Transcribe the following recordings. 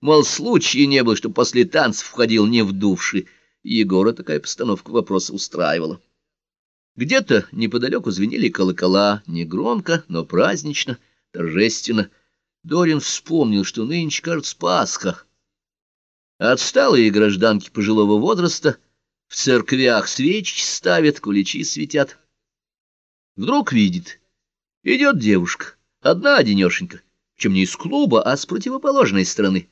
Мол, случая не было, что после танцев входил не в дувши. Егора такая постановка вопроса устраивала. Где-то неподалеку звенели колокола, не громко, но празднично, торжественно. Дорин вспомнил, что нынче, кажется, Пасха. Отсталые гражданки пожилого возраста в церквях свечи ставят, куличи светят. Вдруг видит, идет девушка, одна одинешенька, чем не из клуба, а с противоположной стороны.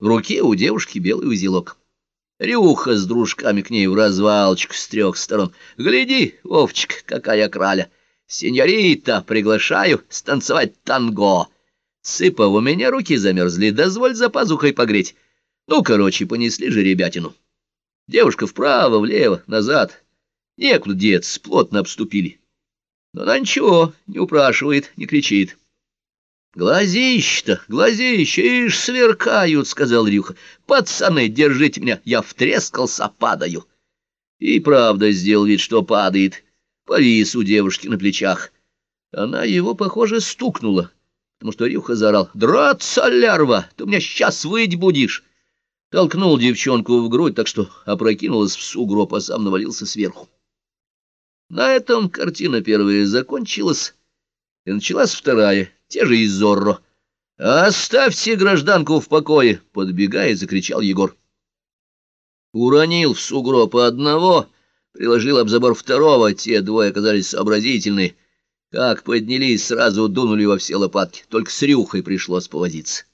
В руке у девушки белый узелок. Рюха с дружками к ней в развалочку с трех сторон. Гляди, Вовчик, какая краля! Сеньорита, приглашаю станцевать танго. Сыпа, у меня руки замерзли, дозволь за пазухой погреть. Ну, короче, понесли же ребятину. Девушка вправо, влево, назад. Некуда деться, плотно обступили. Но она ничего, не упрашивает, не кричит. «Глазища-то, глазища, ишь, сверкают!» — сказал Рюха. «Пацаны, держите меня, я втрескался, падаю!» И правда сделал вид, что падает. Повис у девушки на плечах. Она его, похоже, стукнула, потому что Рюха заорал. «Драться, лярва! Ты меня сейчас выть будешь!» Толкнул девчонку в грудь, так что опрокинулась в сугроб, а сам навалился сверху. На этом картина первая закончилась, и началась вторая, те же из Зорро. «Оставьте гражданку в покое!» — подбегая, закричал Егор. Уронил в сугроб одного, приложил об забор второго, те двое оказались сообразительны. Как поднялись, сразу дунули во все лопатки, только с рюхой пришлось повозиться.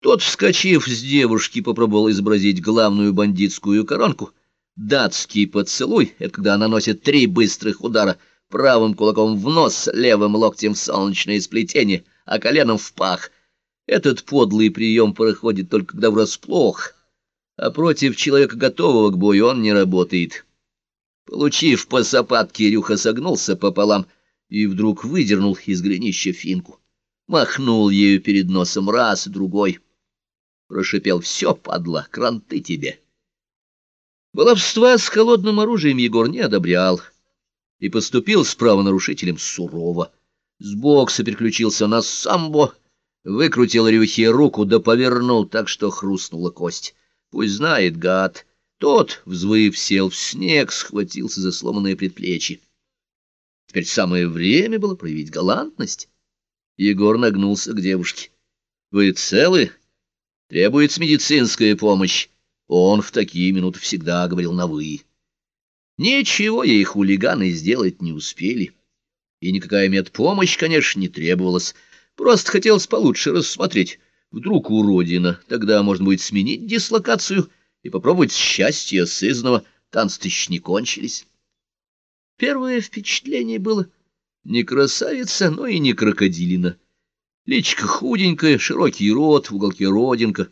Тот, вскочив с девушки, попробовал изобразить главную бандитскую коронку. Датский поцелуй — это когда она носит три быстрых удара — правым кулаком в нос, левым локтем в солнечное сплетение, а коленом в пах. Этот подлый прием проходит только когда врасплох, а против человека, готового к бою, он не работает. Получив по сапатке, Рюха согнулся пополам и вдруг выдернул из гринища финку. Махнул ею перед носом раз, другой. Прошипел «Все, падла, кранты тебе!» Баловства с холодным оружием Егор не одобрял и поступил с правонарушителем сурово. С бокса переключился на самбо, выкрутил Рюхе руку да повернул так, что хрустнула кость. Пусть знает гад. Тот, взвыв, сел в снег, схватился за сломанное предплечье. Теперь самое время было проявить галантность. Егор нагнулся к девушке. — Вы целы? Требуется медицинская помощь. Он в такие минуты всегда говорил на «вы». Ничего ей хулиганы сделать не успели. И никакая медпомощь, конечно, не требовалась. Просто хотелось получше рассмотреть. Вдруг уродина, тогда можно будет сменить дислокацию и попробовать счастье сызного. Танцы не кончились. Первое впечатление было не красавица, но и не крокодилина. Личка худенькая, широкий рот, в уголке родинка.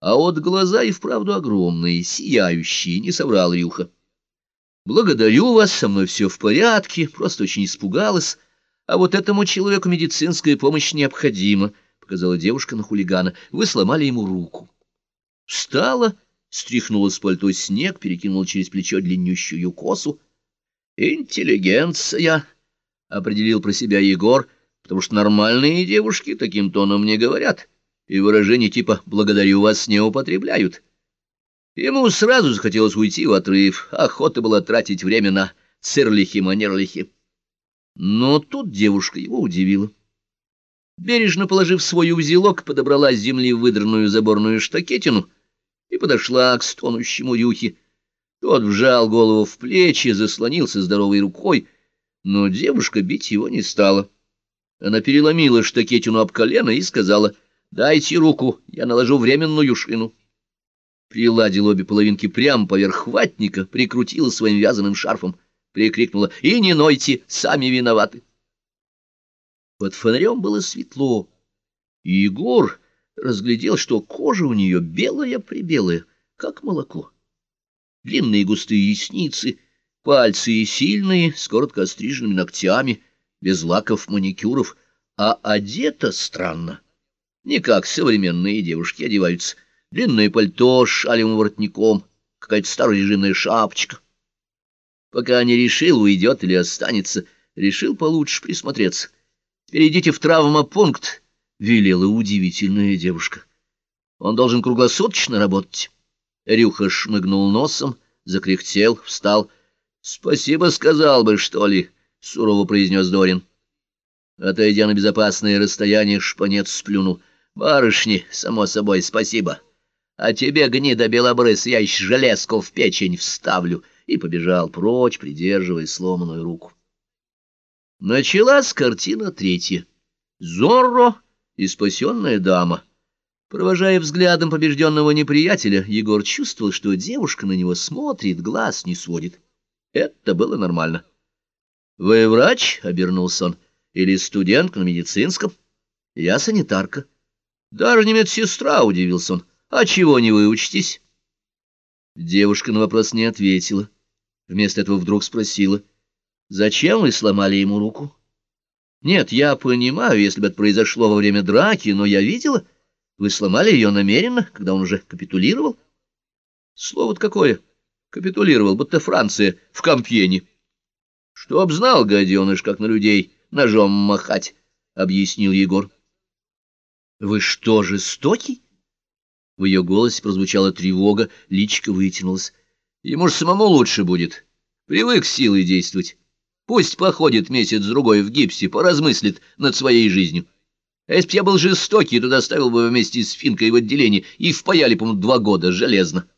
А вот глаза и вправду огромные, сияющие, не соврал Рюха. «Благодарю вас, со мной все в порядке, просто очень испугалась. А вот этому человеку медицинская помощь необходима», — показала девушка на хулигана. «Вы сломали ему руку». Встала, стряхнула с пальто снег, перекинула через плечо длиннющую косу. «Интеллигенция», — определил про себя Егор, потому что нормальные девушки таким тоном не говорят, и выражения типа «благодарю вас» не употребляют. Ему сразу захотелось уйти в отрыв, охота была тратить время на цирлихи-манерлихи. Но тут девушка его удивила. Бережно положив свой узелок, подобрала с земли выдранную заборную штакетину и подошла к стонущему рюхе. Тот вжал голову в плечи, заслонился здоровой рукой, но девушка бить его не стала. Она переломила штакетину об колено и сказала, «Дайте руку, я наложу временную шину» приладила обе половинки прямо поверх ватника, прикрутила своим вязаным шарфом, прикрикнула «И не нойте, сами виноваты!» Под фонарем было светло, и Егор разглядел, что кожа у нее белая-прибелая, как молоко. Длинные густые ясницы, пальцы сильные, с коротко остриженными ногтями, без лаков, маникюров, а одета странно, не как современные девушки одеваются — длинное пальто с шалевым воротником, какая-то старорежимная шапочка. Пока не решил, уйдет или останется, решил получше присмотреться. «Теперь в травмопункт», — велела удивительная девушка. Он должен круглосуточно работать. Рюха шмыгнул носом, закряхтел, встал. — Спасибо сказал бы, что ли, — сурово произнес Дорин. Отойдя на безопасное расстояние, шпанец сплюнул. — Барышни, само собой, спасибо. А тебе, гнида белобрыс, я еще железку в печень вставлю. И побежал прочь, придерживая сломанную руку. Началась картина третья. Зорро и спасенная дама. Провожая взглядом побежденного неприятеля, Егор чувствовал, что девушка на него смотрит, глаз не сводит. Это было нормально. — Вы врач? — обернулся он. — Или студентка на медицинском? — Я санитарка. — Даже не медсестра, — удивился он. — А чего не выучитесь? Девушка на вопрос не ответила. Вместо этого вдруг спросила. — Зачем вы сломали ему руку? — Нет, я понимаю, если бы это произошло во время драки, но я видела... Вы сломали ее намеренно, когда он уже капитулировал? Слово-то какое? Капитулировал, будто Франция в Кампьене. Чтоб знал, гаденыш, как на людей ножом махать, — объяснил Егор. Вы что, жестокий? В ее голосе прозвучала тревога, личико вытянулась. Ему же самому лучше будет. Привык силой действовать. Пусть походит месяц-другой в гипсе, поразмыслит над своей жизнью. А если б я был жестокий, то доставил бы вместе с Финкой в отделение и впаяли, по-моему, два года железно.